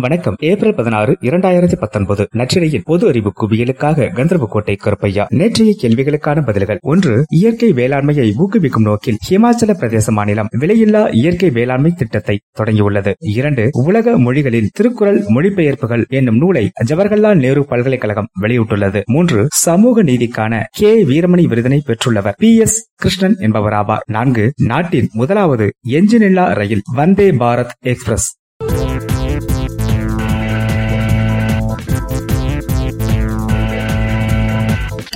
வணக்கம். ஏப்ரல் பதினாறு இரண்டாயிரத்தி பத்தொன்பது. நற்றினையின் பொது அறிவு குவியலுக்காக கந்தர்வக்கோட்டை கருப்பையா. நேற்றைய கேள்விகளுக்கான பதில்கள். ஒன்று இயற்கை வேளாண்மையை ஊக்குவிக்கும் நோக்கில் ஹிமாச்சல பிரதேச மாநிலம் விலையில்லா இயற்கை வேளாண்மை திட்டத்தை தொடங்கியுள்ளது. இரண்டு உலக மொழிகளில் திருக்குறள் மொழிபெயர்ப்புகள் என்னும் நூலை ஜவஹர்லால் நேரு பல்கலைக்கழகம் வெளியிட்டுள்ளது. மூன்று சமூக நீதிக்கான கே. வீரமணி விருதினை பெற்றுள்ளவர் பி. எஸ். கிருஷ்ணன் என்பவர் ஆவார் நான்கு நாட்டின் முதலாவது எஞ்சினில்லா ரயில் வந்தே பாரத் எக்ஸ்பிரஸ்.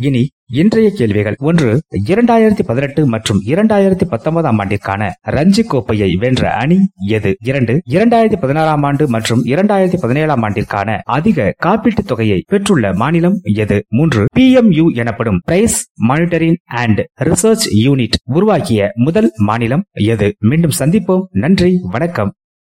இனி இன்றைய கேள்விகள். ஒன்று இரண்டாயிரத்தி பதினெட்டு மற்றும் இரண்டாயிரத்தி பத்தொன்பதாம் ஆண்டிற்கான ரஞ்சி கோப்பையை வென்ற அணி எது? இரண்டு இரண்டாயிரத்தி பதினாறாம் ஆண்டு மற்றும் இரண்டாயிரத்தி பதினேழாம் ஆண்டிற்கான அதிக காப்பீட்டுத் தொகையை பெற்றுள்ள மாநிலம் எது? மூன்று பி எம் யூ எனப்படும் price monitoring and research unit உருவாக்கிய முதல் மாநிலம் எது? மீண்டும் சந்திப்போம். நன்றி வணக்கம்.